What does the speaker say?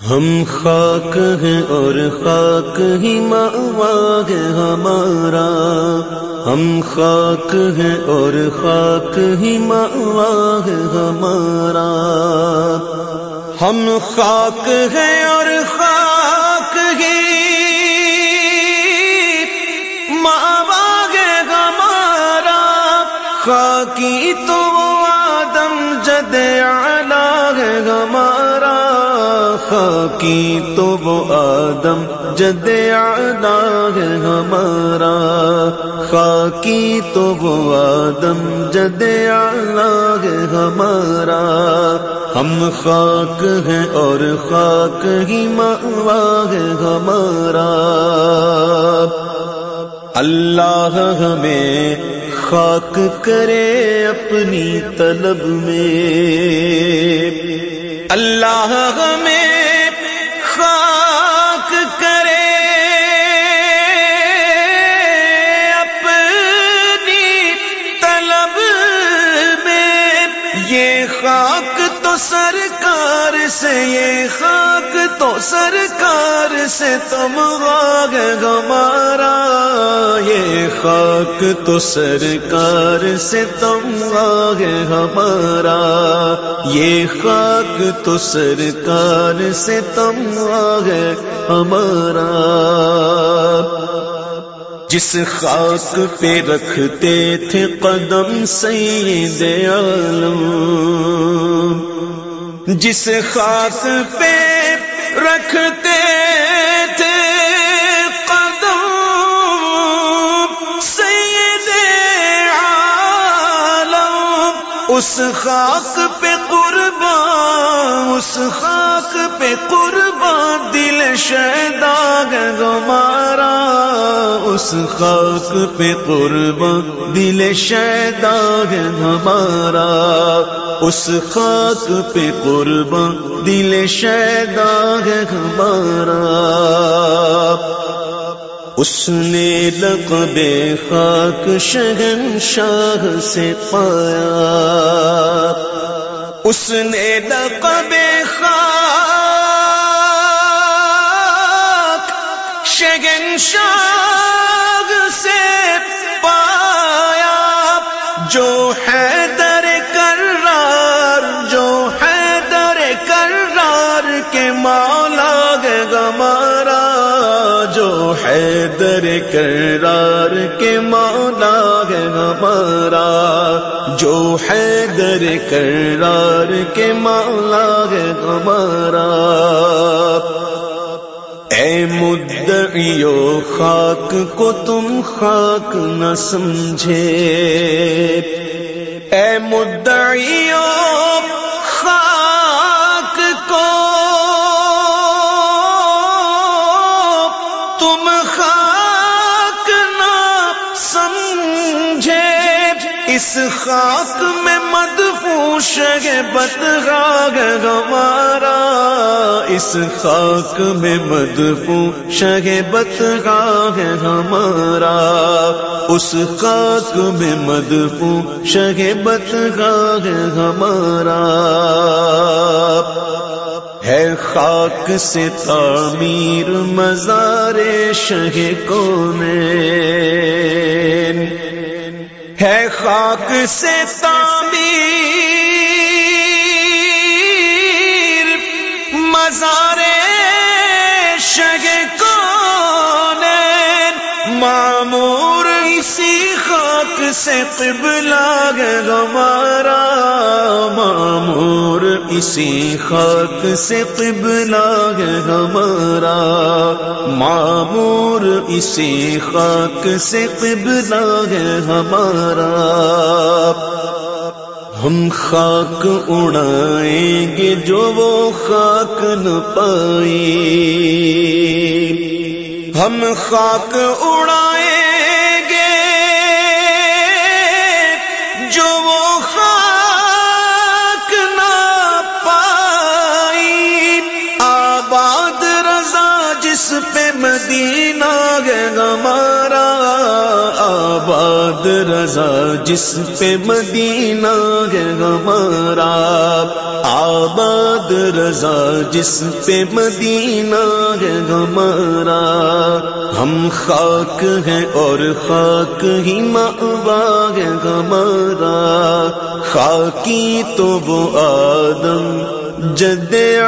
ہم خاک ہیں اور خاک ہی ماں ہے ہمارا ہم خاک ہیں اور خاک ہی ماں ہے ہمارا ہم خاک ہیں اور خاک ہی ماں ہے ہمارا خاکی تو آدم جد آلہ ہے ہمارا خاکی تو وہ آدم جد آدم ہے ہمارا۔ خاکی تو وہ آدم جد آدم ہے ہمارا۔ ہم خاک ہیں اور خاک ہی ماوا ہے ہمارا۔ اللہ ہمیں خاک کرے اپنی طلب میں۔ اللہ ہمیں یہ خاک تو سرکار سے، یہ خاک تو سرکار سے تم غاگ گمارا۔ یہ خاک تو سرکار سے تم غاگ ہمارا۔ یہ خاک تو سرکار سے تم غاگ ہمارا۔ جس خاک پہ رکھتے تھے قدم سید عالم، جس خاک پہ رکھتے تھے قدم سید عالم۔ اس خاک پہ قربان اس خاک پہ قربان دل شہداگ گمارا اس خاک پہ قربان دل شہداگ ہمارا۔ اس خاک پہ قربان دل شہداگ ہمارا۔ اس نے لقب خاک شہن شاہ سے پایا۔ اس نے لقب خاک شگن شاہ سے پایا، جو ہے در کرار جو ہے در کرار کے مولا گمارا جو ہے در کرار کے مولا ہمارا، جو ہے در کرار کے مولا ہمارا۔ اے مدعیو خاک کو تم خاک نہ سمجھے۔ اے مدعیو اس خاک میں مدفوش ہے بدغاگ گوارا۔ اس خاک میں مدفوش ہے بدغاگ ہمارا اس خاک میں مدفوش ہے بدغاگ ہمارا ہے خاک سے تعمیر مزار شہ کون ہے خاک سے تعمیر مزار شگ کون سے قبلہ ہمارا معمور اسی خاک سے قبلہ ہمارا معمور اسی خاک سے قبلہ ہمارا ہم خاک اڑائیں گے جو وہ خاک نہ پائی ہم خاک اڑائیں جس پہ مدینہ گے ہمارا آباد رضا، جس پہ مدینہ ہے ہمارا آباد رضا، جس پہ مدینہ ہے ہمارا ہم خاک ہیں اور خاک ہی ماں ہے ہمارا خاکی تو وہ آدم جد ہے